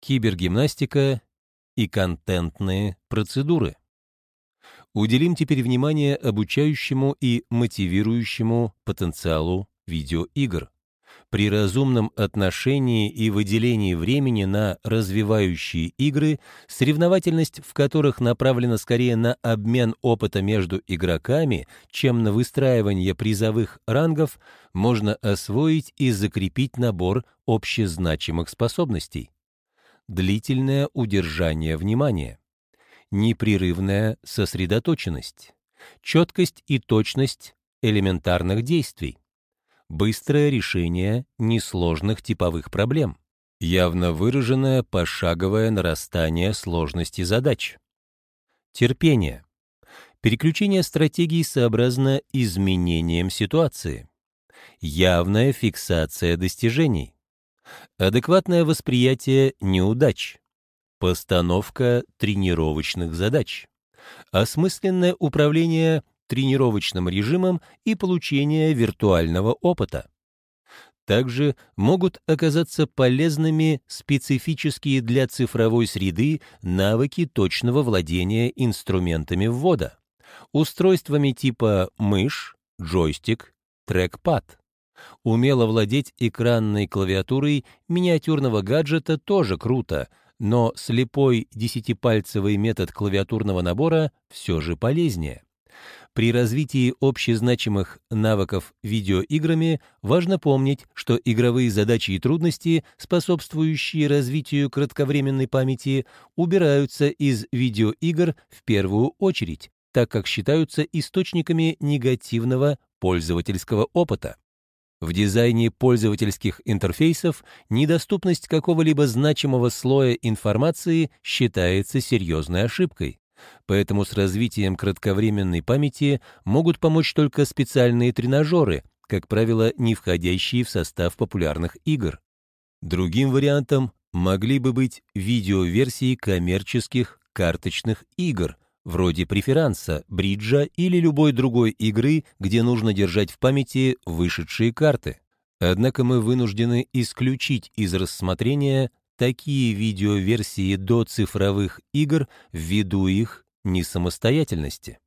кибергимнастика и контентные процедуры. Уделим теперь внимание обучающему и мотивирующему потенциалу видеоигр. При разумном отношении и выделении времени на развивающие игры, соревновательность в которых направлена скорее на обмен опыта между игроками, чем на выстраивание призовых рангов, можно освоить и закрепить набор общезначимых способностей. Длительное удержание внимания, непрерывная сосредоточенность, четкость и точность элементарных действий, быстрое решение несложных типовых проблем, явно выраженное пошаговое нарастание сложности задач, терпение, переключение стратегий сообразно изменениям ситуации, явная фиксация достижений, адекватное восприятие неудач, постановка тренировочных задач, осмысленное управление тренировочным режимом и получение виртуального опыта. Также могут оказаться полезными специфические для цифровой среды навыки точного владения инструментами ввода, устройствами типа мышь, джойстик, трекпад. Умело владеть экранной клавиатурой миниатюрного гаджета тоже круто, но слепой десятипальцевый метод клавиатурного набора все же полезнее. При развитии общезначимых навыков видеоиграми важно помнить, что игровые задачи и трудности, способствующие развитию кратковременной памяти, убираются из видеоигр в первую очередь, так как считаются источниками негативного пользовательского опыта. В дизайне пользовательских интерфейсов недоступность какого-либо значимого слоя информации считается серьезной ошибкой. Поэтому с развитием кратковременной памяти могут помочь только специальные тренажеры, как правило, не входящие в состав популярных игр. Другим вариантом могли бы быть видеоверсии коммерческих карточных игр, вроде преферанса, бриджа или любой другой игры, где нужно держать в памяти вышедшие карты. Однако мы вынуждены исключить из рассмотрения такие видеоверсии до цифровых игр ввиду их несамостоятельности.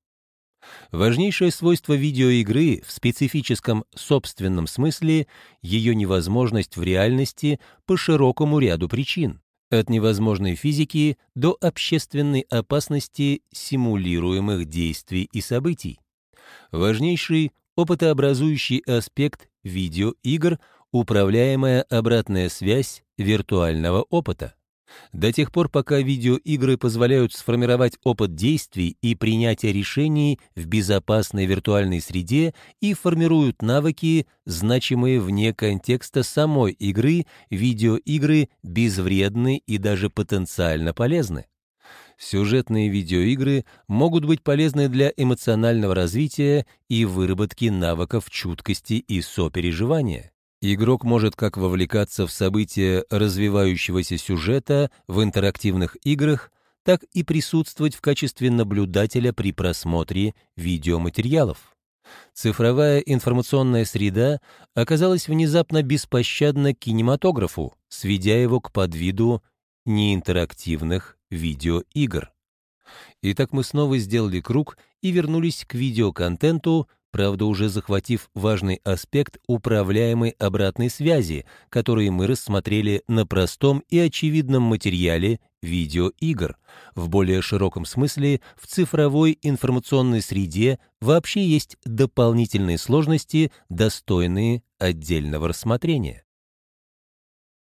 Важнейшее свойство видеоигры в специфическом собственном смысле — ее невозможность в реальности по широкому ряду причин от невозможной физики до общественной опасности симулируемых действий и событий. Важнейший опытообразующий аспект видеоигр — управляемая обратная связь виртуального опыта. До тех пор, пока видеоигры позволяют сформировать опыт действий и принятия решений в безопасной виртуальной среде и формируют навыки, значимые вне контекста самой игры, видеоигры безвредны и даже потенциально полезны. Сюжетные видеоигры могут быть полезны для эмоционального развития и выработки навыков чуткости и сопереживания. Игрок может как вовлекаться в события развивающегося сюжета в интерактивных играх, так и присутствовать в качестве наблюдателя при просмотре видеоматериалов. Цифровая информационная среда оказалась внезапно беспощадна кинематографу, сведя его к подвиду неинтерактивных видеоигр. Итак, мы снова сделали круг и вернулись к видеоконтенту, правда уже захватив важный аспект управляемой обратной связи, который мы рассмотрели на простом и очевидном материале видеоигр. В более широком смысле в цифровой информационной среде вообще есть дополнительные сложности, достойные отдельного рассмотрения.